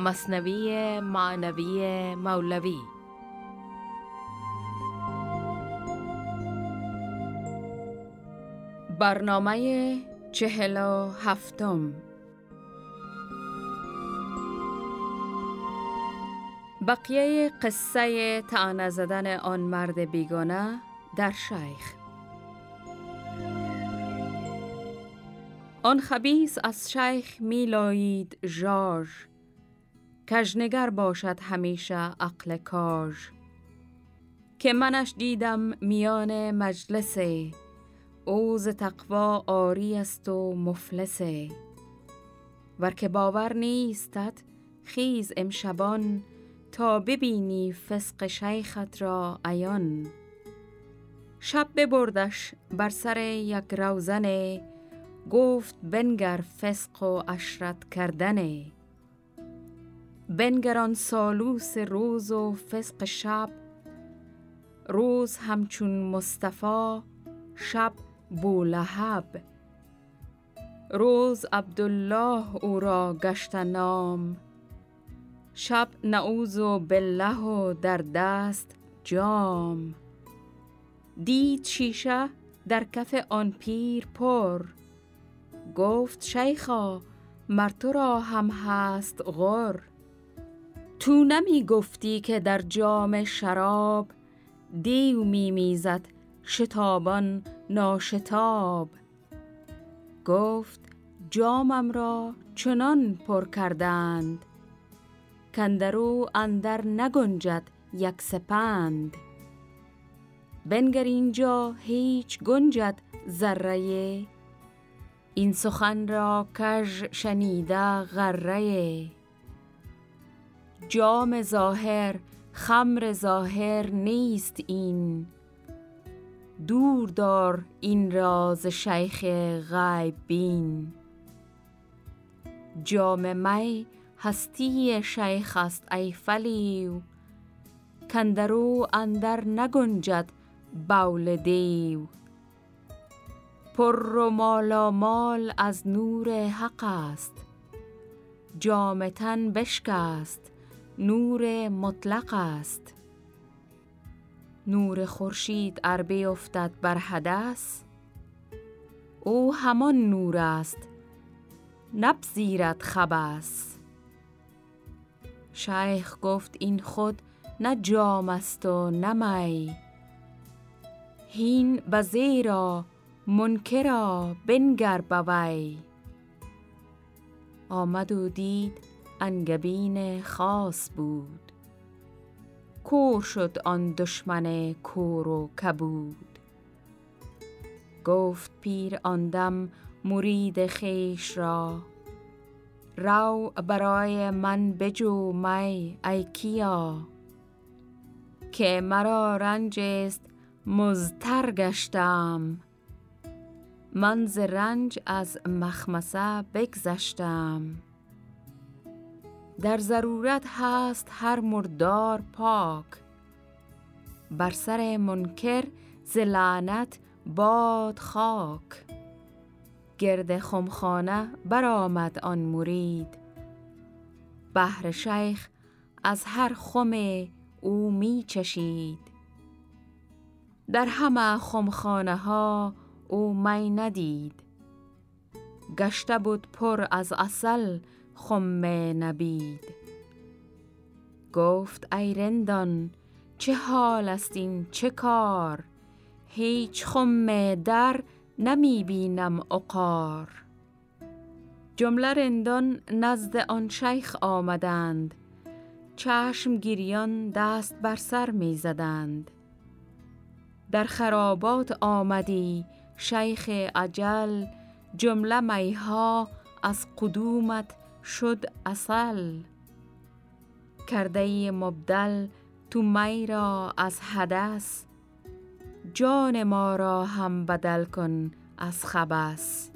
مصنوی معنوی مولوی. برنامه چهل و هفتم بقیه قصه تعنه زدن آن مرد بیگانه در شیخ. آن خبیس از شیخ میلایید ژاژ. کژنگر باشد همیشه عقل کاژ که منش دیدم میان مجلسه اوز تقوا آری است و مفلسه ور که باور نیستت خیز امشبان تا ببینی فسق شیخت را عیان. شب ببردش بر سر یک روزنه گفت بنگر فسق و اشرت کردنه. بنگران سالوس روز و فسق شب. روز همچون مصطفی شب بولهب روز عبدالله او را گشت نام. شب نعوذ بالله و در دست جام. دید شیشه در کف آن پیر پر. گفت شیخا مر تو را هم هست غر. تو نمی گفتی که در جام شراب دیو می می‌زد شتابان ناشتاب. گفت جامم را چنان پر کردند کندرو اندر نگنجد یک سپند. بنگر اینجا هیچ گنجد ذره. این سخن را کژ شنیده غره. جام ظاهر خمر ظاهر نیست این. دور دار این راز شیخ غیب بین. جام می هستی شیخ است ای فلیو کندرو اندر نگنجد بول دیو. پر و مالا مال از نور حق است جام تن بشکست. نور مطلق است. نور خورشید ار بیفتد بر حدث. او همان نور است نپذیرد خبث. شیخ گفت این خود نه جام است و نه می. هین بزیرا منکرا بنگر بوی. آمد و دید انگبین خاص بود. کور شد آن دشمن کور و کبود. گفت پیر آن دم مرید خیش را رو برای من بجو می ای کیا که مرا رنج است مزتر گشتم. من ز رنج از مخمسه بگذشتم. در ضرورت هست هر مردار پاک. بر سر منکر ز لعنت باد خاک. گرد خمخانه برآمد آن مرید. بهر شیخ از هر خم او می چشید. در همه خمخانه ها او می ندید. گشته بود پر از اصل خم نبید. گفت ای رندان چه حال است این؟ چه کار؟ هیچ خم در نمی بینم عقار. جمله رندان نزد آن شیخ آمدند. چشم گیریان دست بر سر می زدند. در خرابات آمدی شیخ عجل جمله میها از قدومت شد اصل. کرده مبدل تو می را از حدث. جان ما را هم بدل کن از خبس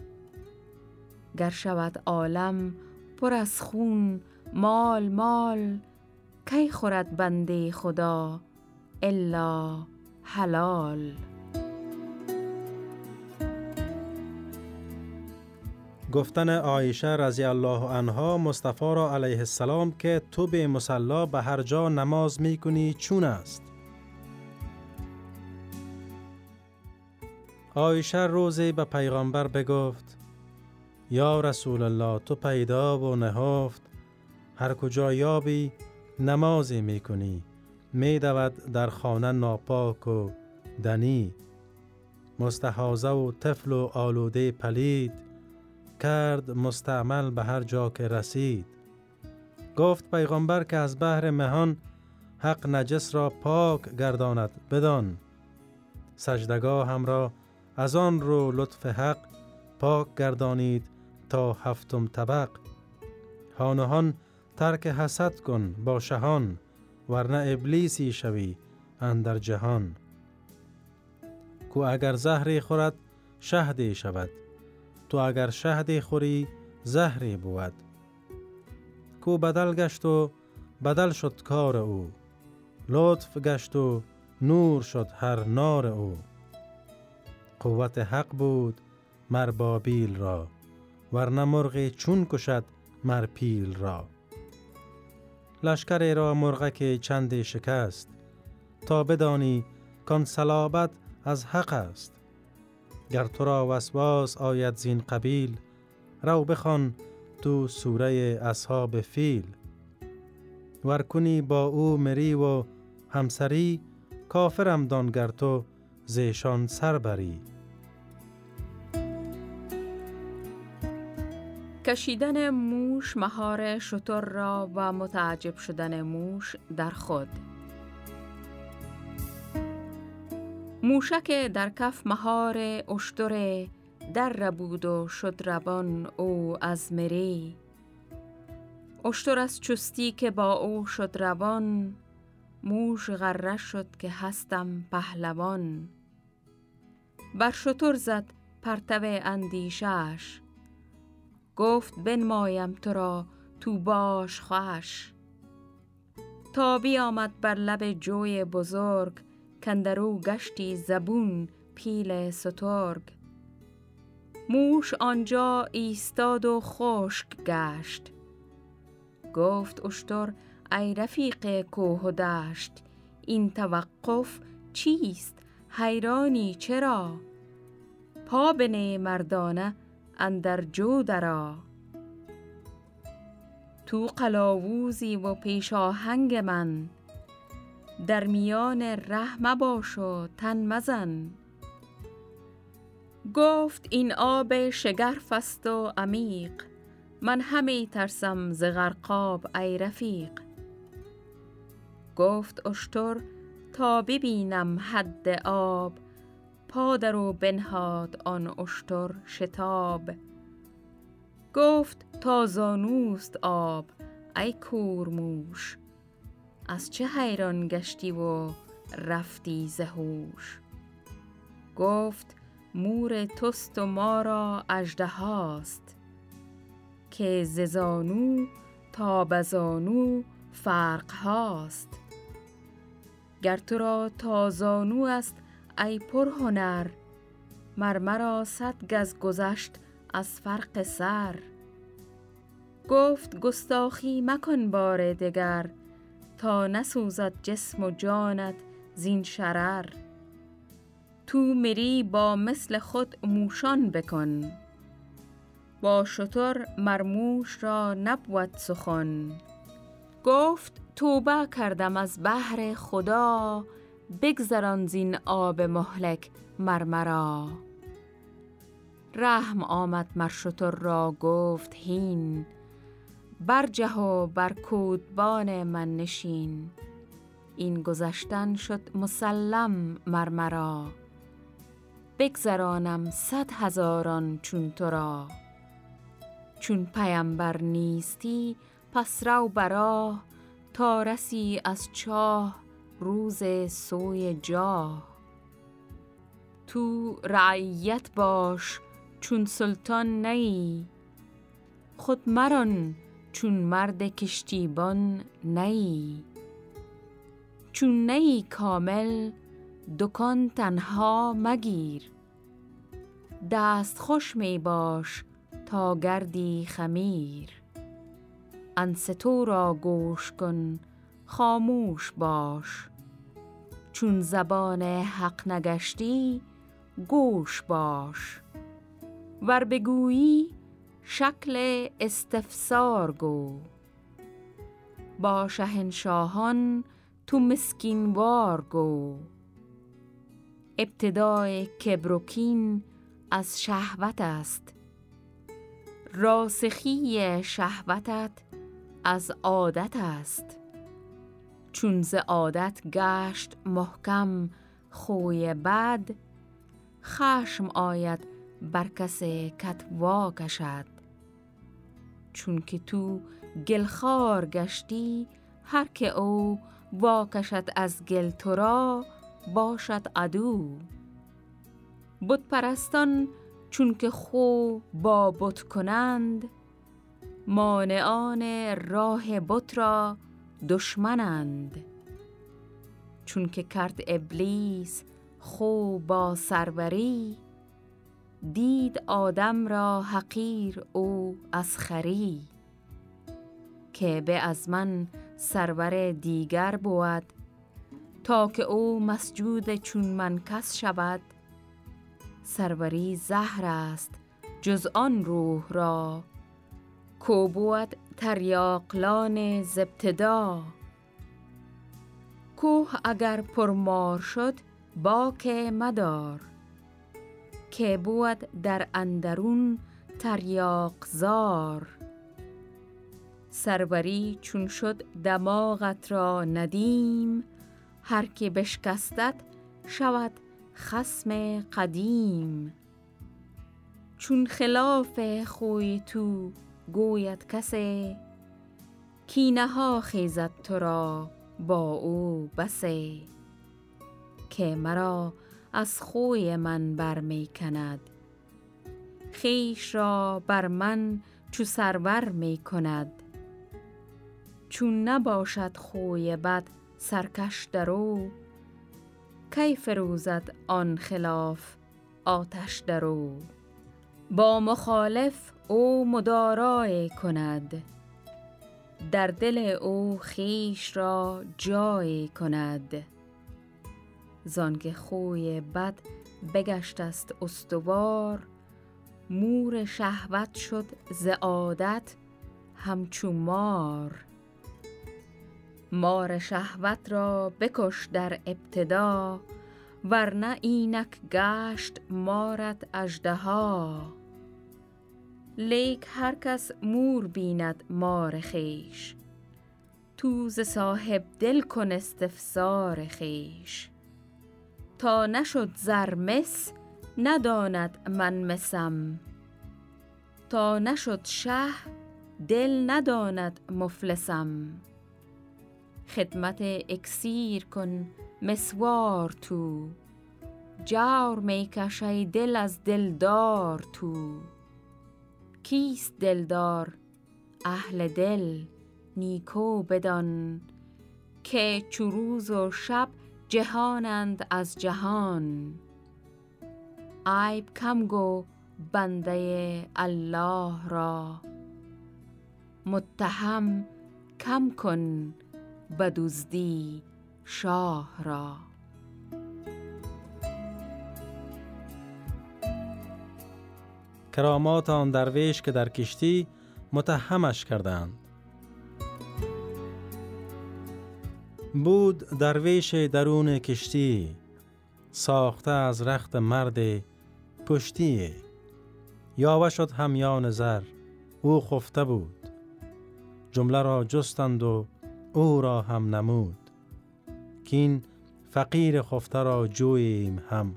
گر شود عالم پر از خون مال مال کی خورد بنده خدا الا حلال؟ گفتن عایشه رضی الله عنها مصطفی را علیه السلام که تو به مسلا به هر جا نماز می کنی چون است؟ عایشه روزی به پیغمبر بگفت یا رسول الله تو پیدا و نهافت هر کجا یابی نمازی می کنی می دود در خانه ناپاک و دنی مستحازه و طفل و آلوده پلید کرد مستعمل به هر جا که رسید. گفت پیغمبر که از بحر مهان حق نجس را پاک گرداند بدان. سجدگاه هم را از آن رو لطف حق پاک گردانید تا هفتم طبق. هانهان ترک حسد کن با شهان ورنه ابلیسی شوی اندر جهان. کو اگر زهری خورد شهدی شود. تو اگر شهدی خوری زهری بود. کو بدل گشت و بدل شد کار او. لطف گشت و نور شد هر نار او. قوت حق بود مر بابیل را ورنه مرغ چون کشد مر پیل را. لشکر را مرغک چند شکست تا بدانی کان صلابت از حق است. گر تو را وسواس آید زین قبیل رو بخوان تو سوره اصحاب فیل. ورکنی با او مری و همسری کافرم دانگر تو زیشان سر بری کشیدن موش مهار شتر را و متعجب شدن موش در خود. موشک در کف مهار اشتره در ربود و شد روان او از مری. اشتر از چستی که با او شد روان موش غره شد که هستم پهلوان. بر شتر زد پرتو اندیشش گفت بنمایم تو را تو باش خوش تا بیامد بر لب جوی بزرگ کندرو گشتی زبون پیل سترگ. موش آنجا ایستاد و خشک گشت. گفت اشتر ای رفیق کوه و دشت این توقف چیست؟ حیرانی چرا؟ پا بنه مردانه اندر جو درا. تو قلاووزی و پیش آهنگ من. در میان ره مباش و تن مزن. گفت این آب شگرف است و عمیق من همی ترسم ز غرقاب ای رفیق. گفت اشتر تا ببینم حد آب پا و بنهاد آن اشتر شتاب. گفت تا زانوست آب ای کورموش از چه حیران گشتی و رفتی زهوش گفت مور توست و ما را اجده هاست که ززانو تا بزانو فرق هاست. گر تو را تا زانو است ای پر هنر مرمرا صد گز گذشت از فرق سر. گفت گستاخی مکن بار دگر تا نسوزد جسم و جانت زین شرر. تو مری با مثل خود موشان بکن. با شتر مرموش را نبود سخن. گفت توبه کردم از بحر خدا بگذران زین آب مهلک مرمرا رحم آمد مر شتر را گفت هین برجه و بر کودبان من نشین. این گذشتن شد مسلم مرمرا بگذرانم صد هزاران چون تو را. چون پیمبر نیستی پس رو براه تا رسی از چاه روز سوی جاه. تو رعیت باش چون سلطان نی. خود مران چون مرد کشتیبان نی. چون نی کامل دکان تنها مگیر. دست خوش می باش تا گردی خمیر. انستو را گوش کن خاموش باش. چون زبان حق نگشتی گوش باش. ور بگویی شکل استفسار گو. با شهنشاهان تو مسکینوار گو. ابتدای کبروکین از شهوت است. راسخی شهوتت از عادت است. چون ز عادت گشت محکم خوی بد خشم آید بر کت وا کشد. چون که تو گلخار گشتی هر که او واکشد از گل تو را باشد عدو. بت پرستان چون که خو با بت کنند مانعان راه بت را دشمنند. چون که کرد ابلیس خو با سروری دید آدم را حقیر او از خری که به از من سرور دیگر بود. تا که او مسجود چون من کس شود سروری زهر است جز آن روح را. کو بود تریاقلان زبتدا کوه اگر پرمار شد باک مدار. که بود در اندرون تریاق زار سروری چون شد دماغت را ندیم هر که بشکستت شود خسم قدیم. چون خلاف خوی تو گوید کسی کینه ها خیزد تو را با او بسه. که مرا از خوی من برمی کند خیش را بر من چو سرور می کند چون نباشد خوی بد سرکش درو کی فروزد آن خلاف آتش درو با مخالف او مدارای کند. در دل او خیش را جای کند. زانکه خوی بد بگشت است استوار. مور شهوت شد ز عادت همچو مار. مار شهوت را بکش در ابتدا ورنه اینک گشت مارت اژدها. لیک هر کس مور بیند مار خیش تو ز صاحب دل کن استفسار خیش تا نشد زر مس نداند من مسم. تا نشد شه دل نداند مفلسم. خدمت اکسیر کن مسوار تو. جور می کشی دل از دلدار تو. کیست دلدار؟ اهل دل نیکو بدان. که چو روز و شب جهانند از جهان. عیب کم گو بنده الله را. متهم کم کن بدزدی شاه را. کرامات آن درویش که در کشتی متهمش کردند. بود درویش درون کشتی ساخته از رخت مرد پشتی. یاوه شد همیان زر او خفته بود. جمله را جستند و او را هم نمود. که این فقیر خفته را جوییم هم.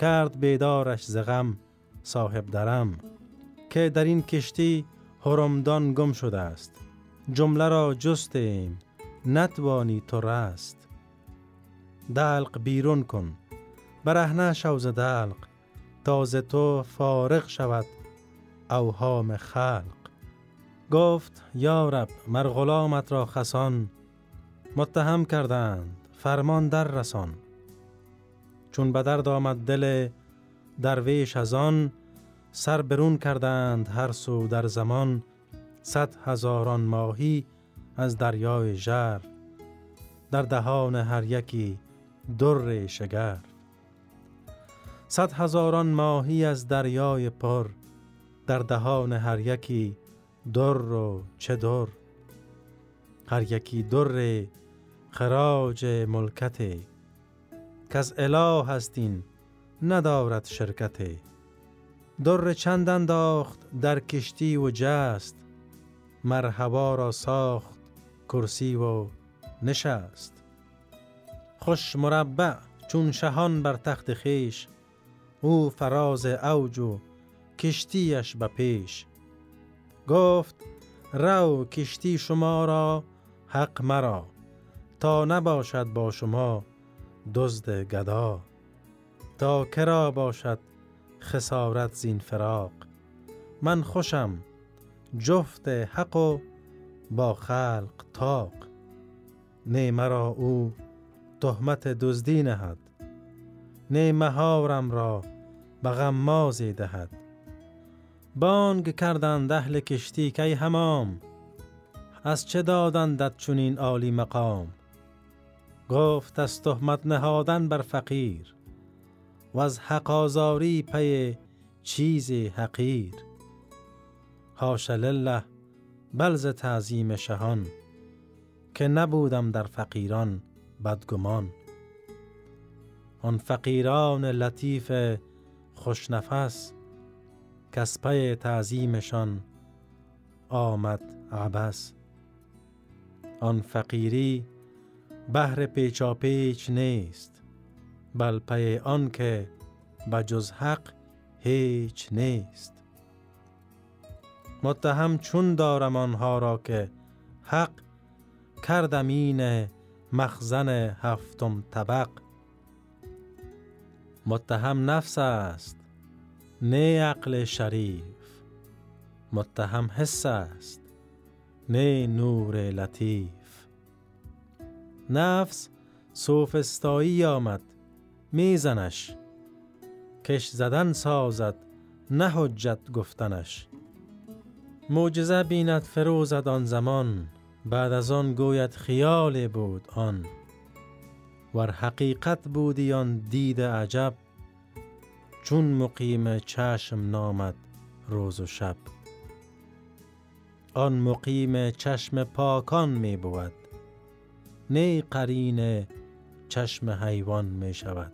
کرد بیدارش زغم صاحب درم. که در این کشتی هرمدان گم شده است. جمله را جستیم نتوانی تو رست. دلق بیرون کن. برهنه شوز دلق. تازه تو فارغ شود. اوهام خلق. گفت یا رب مر غلامت را خسان. متهم کردند فرمان در رسان. چون به درد آمد دل درویش از آن سر برون کردند هر سو در زمان. صد هزاران ماهی از دریای ژر در دهان هر یکی در شگر. صد هزاران ماهی از دریای پر در دهان هر یکی در و چه در. هر یکی در خراج ملکت که از اله هستین ندارد شرکت. در چند انداخت در کشتی و جست مرحبا را ساخت کرسی و نشست. خوش مربع چون شهان بر تخت خیش او فراز اوج و کشتیش به پیش. گفت رو کشتی شما را حق مرا تا نباشد با شما دزد گدا. تا کرا باشد خسارت زین فراق. من خوشم جفت حق و با خلق تاق نه مرا او تهمت دزدی نهد. نه مهارم را به غمازی دهد. بانگ کردند اهل کشتی که همام از چه دادندت چنین عالی مقام؟ گفت از تهمت نهادن بر فقیر و از حقازاری پی چیز حقیر. حاش لله بلز تعظیم شهان که نبودم در فقیران بدگمان. آن فقیران لطیف خوشنفس کس پی تعظیمشان آمد عبس. آن فقیری بهر پیچاپیچ نیست بل پی آن که جز حق هیچ نیست. متهم چون دارم آنها را که حق کردم این مخزن هفتم طبق. متهم نفس است نه عقل شریف. متهم حس است نه نور لطیف. نفس سوفستایی آمد میزنش. کش زدن سازد نه حجت گفتنش. معجزه بیند فروزد آن زمان بعد از آن گوید خیال بود آن. ور حقیقت بودی آن دید عجب چون مقیم چشم نامد روز و شب. آن مقیم چشم پاکان می بود نه قرین چشم حیوان می شود.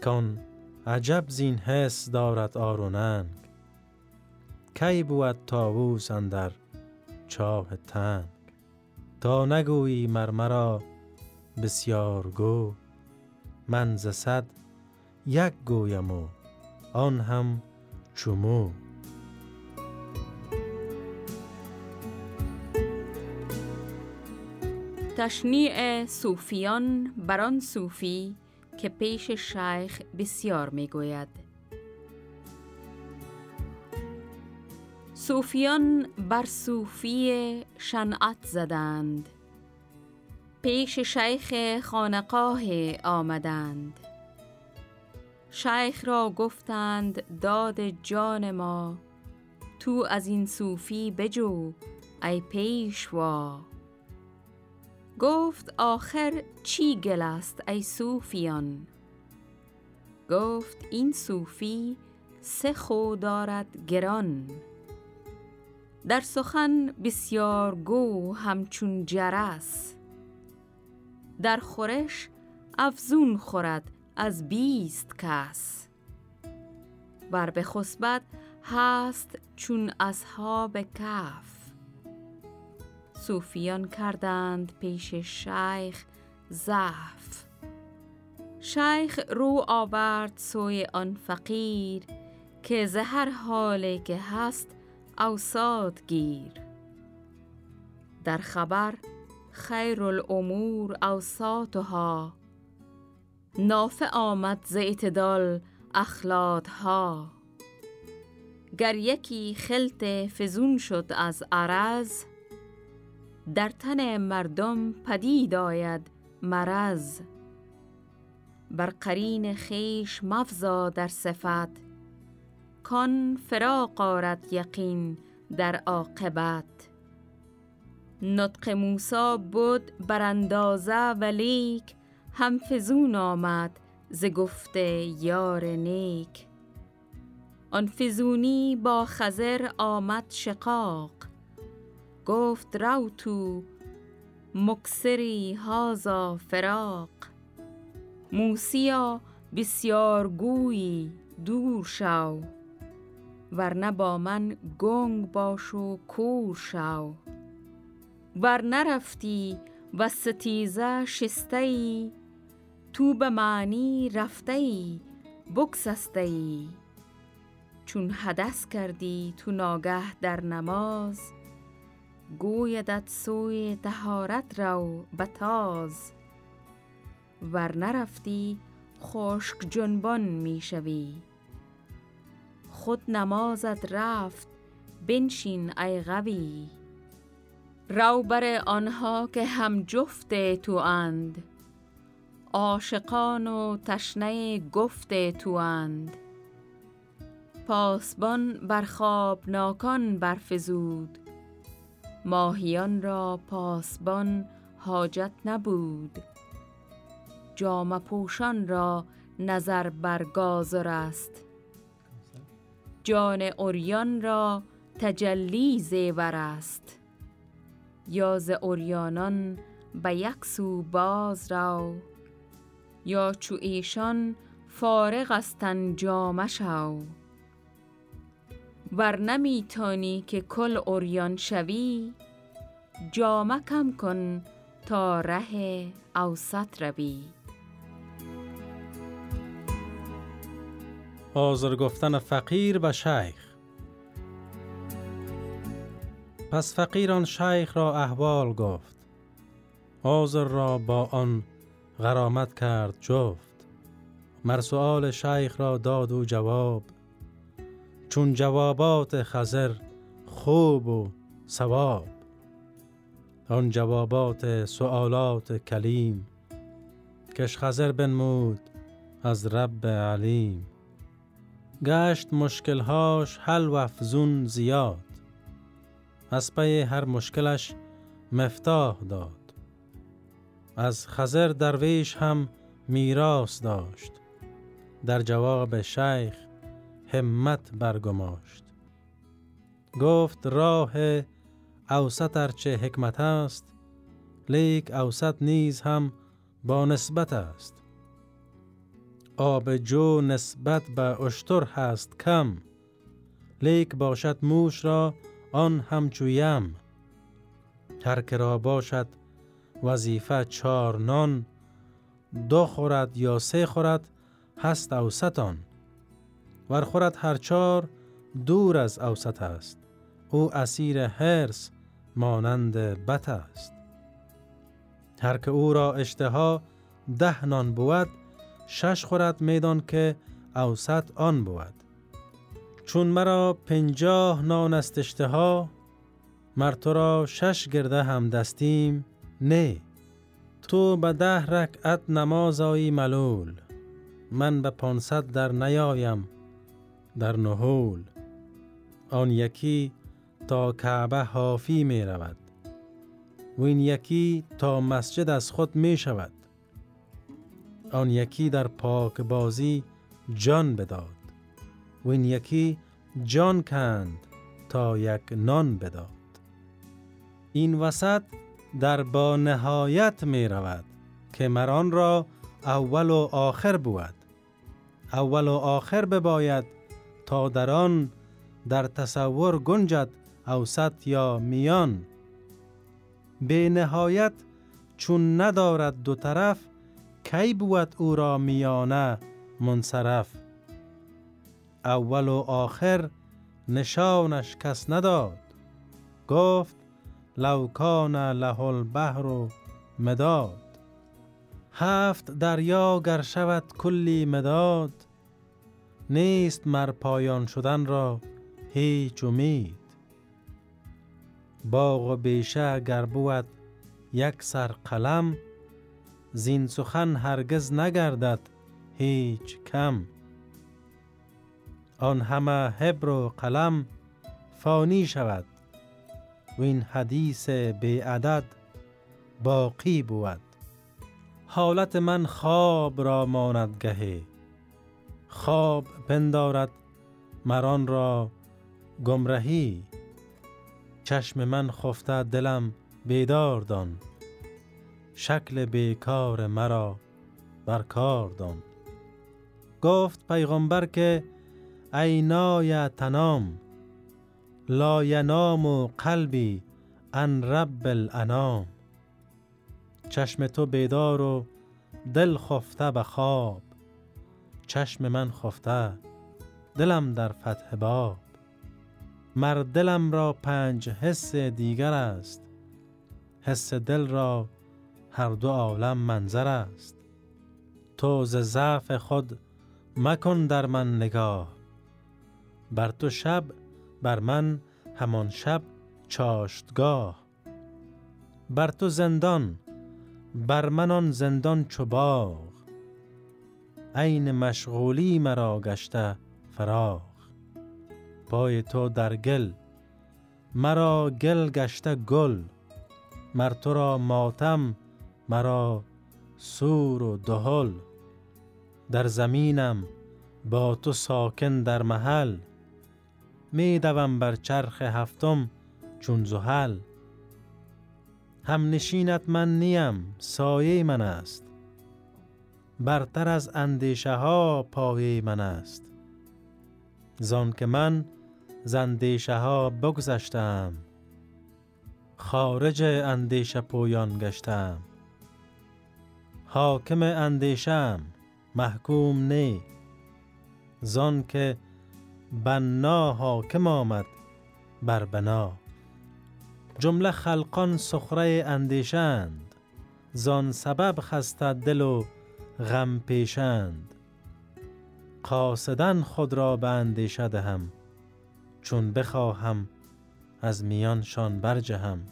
کان عجب زین حس دارد آروننگ کی بود تاووس اندر چاه تنگ؟ تا نگویی مرمرا بسیار گو من ز صد یک گویم و آن هم چمو. تشنیع صوفیان بران صوفی که پیش شیخ بسیار می صوفیان بر صوفی شنعت زدند. پیش شیخ خانقاه آمدند. شیخ را گفتند داد جان ما تو از این صوفی بجو ای پیشوا. گفت آخر چی گل است ای صوفیان؟ گفت این صوفی سه خو دارد گران. در سخن بسیار گو همچون جرس. در خورش افزون خورد از بیست کس. بر به خسبت هست چون اصحاب کف صوفیان کردند پیش شیخ زعف شیخ رو آورد سوی آن فقیر که زهر حاله که هست اوساد گیر. در خبر خیر الامور اوساطها نافع آمد ز اعتدال اخلاطها. گر یکی خلط فزون شد از عرض در تن مردم پدید آید مرض. بر قرین خیش مفزا در صفت کان فراق آرد یقین در عاقبت. نطق موسا بود براندازه ولیک هم فزون آمد ز گفته یار نیک. آن فزونی با خزر آمد شقاق. گفت رو تو مکسری هازا فراق. موسیا بسیار گویی دور شو. ورنه با من گنگ باش و کور شو ور نرفتی و ستیزه شسته ای تو به معنی رفته ای بکسسته ای چون حدث کردی تو ناگه در نماز گویدت سوی تهارت رو بتاز ور نرفتی خشک جنبان می شوی. خود نمازت رفت بنشین ای غوی رو بر آنها که هم جفت تو اند عاشقان و تشنه گفت تو اند. پاسبان بر خوابناکان برفزود ماهیان را پاسبان حاجت نبود. جام پوشان را نظر بر گازر است. جان اوریان را تجلی زیور است. یا ز اوریانان به یک سو باز رو یا چو ایشان فارغ استن جامه شو ور نمیتانی که کل اوریان شوی جامه کم کن تا ره اوسط روی. آزر گفتن فقیر و شیخ. پس فقیر آن شیخ را احوال گفت. آزر را با آن غرامت کرد جفت. مر سؤال شیخ را داد و جواب چون جوابات خزر خوب و ثواب. آن جوابات سؤالات کلیم کش خزر بنمود از رب علیم. گشت مشکلهاش حل و افزون زیاد. از پی هر مشکلش مفتاح داد. از خزر درویش هم میراث داشت. در جواب شیخ همت برگماشت. گفت راه اوسط ارچه حکمت است لیک اوسط نیز هم با نسبت است. آب جو نسبت به اشتر هست کم. لیک باشد موش را آن همچویم هر که را باشد وظیفه چار نان. دو خورد یا سه خورد هست اوسطان ور خورد هر چار دور از اوسط است. او اسیر هرس مانند بت است. هر که او را اشتها ده نان بود شش خورد میدان که اوسط آن بود. چون مرا پنجاه نان است اشتها مر تو را شش گرده هم دستیم نه. تو به ده رکعت نماز ملول من به پانصد در نیایم در نهول. آن یکی تا کعبه حافی می رود و این یکی تا مسجد از خود می شود. آن یکی در پاک بازی جان بداد. و این یکی جان کند تا یک نان بداد. این وسط در با نهایت می رود که مران را اول و آخر بود. اول و آخر بباید تا در آن در تصور گنجد اوسط یا میان. به نهایت چون ندارد دو طرف کی بود او را میانه منصرف؟ اول و آخر نشانش کس نداد. گفت لو کان له البحر مداد. هفت دریا گر شود کلی مداد نیست مر پایان شدن را هیچ امید. باغ و بیشه گر بود یک سر قلم زین سخن هرگز نگردد هیچ کم. آن همه حبر و قلم فانی شود و این حدیث بی عدد باقی بود. حالت من خواب را ماند گهی خواب پندارد مران را گمرهی. چشم من خفته دلم بیدار دان. شکل بیکار مرا بر کار دان. گفت پیغمبر که عینای تنام لا ینام قلبی ان رب الانام. چشم تو بیدار و دل خفته به خواب. چشم من خفته دلم در فتح باب. مر دلم را پنج حس دیگر است. حس دل را هر دو عالم منظر است. تو ز ضعف خود مکن در من نگاه. بر تو شب بر من همان شب چاشتگاه. بر تو زندان بر من آن زندان چو باغ. عین مشغولی مرا گشته فراغ. پای تو در گل مرا گل گشته گل. مر تو را ماتم مرا سور و دهل. در زمینم با تو ساکن در محل. می دوم بر چرخ هفتم چون زحل. هم نشینت من نیم سایه من است. برتر از اندیشه ها پایه من است. زان که من زندیشه ها بگذشتم خارج اندیشه پویان گشتم. حاکم اندیشم محکوم نی. زان که بنا حاکم آمد بر بنا. جمله خلقان سخره اندیشند زان سبب خسته دل و غم پیشند. قاصدن خود را به اندیشه دهم چون بخواهم از میانشان برجهم.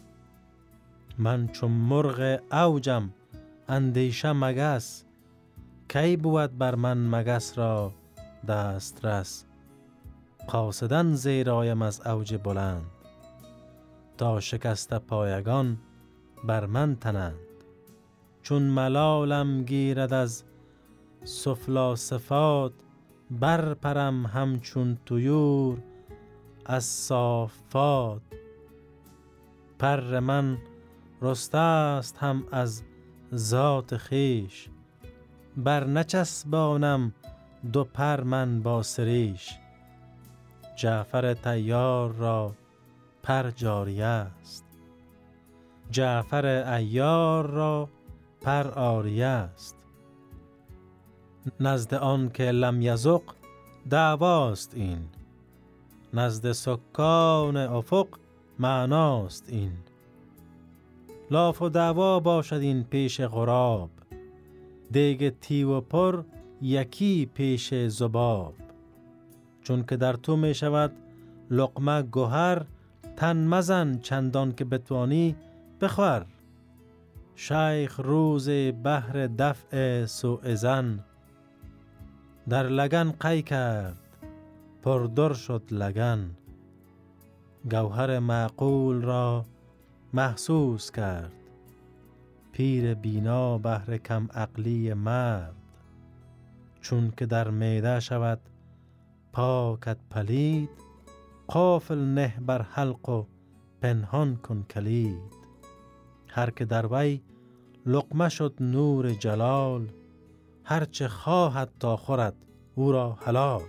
من چون مرغ اوجم اندیشه مگس. کی بود بر من مگس را دسترس؟ قاصدن زیرایم از اوج بلند. تا شکست پایگان بر من تنند. چون ملالم گیرد از سفلا صفات برپرم همچون تویور از صافات. پر من رسته است هم از ذات خیش. بر نچسبانم دو پر من با سریش. جعفر تیار را پر جاری است. جعفر ایار را پر آری است. نزد آن که لم یزق دعواست این. نزد سکان افق معناست این. لاف و دعوا باشد این پیش غراب. دیگ تی و پر یکی پیش زباب. چون که در تو می شود لقمه گوهر تن مزن چندان که بتوانی بخور. شیخ روز بحر دفع سوء زن در لگن قی کرد پردر شد لگن. گوهر معقول را محسوس کرد. پیر بینا بهر کم عقلی مرد. چون که در میده شود پاکت پلید. قافل نه بر حلق و پنهان کن کلید. هر که در وی لقمه شد نور جلال هرچه خواهد تا خورد او را حلال.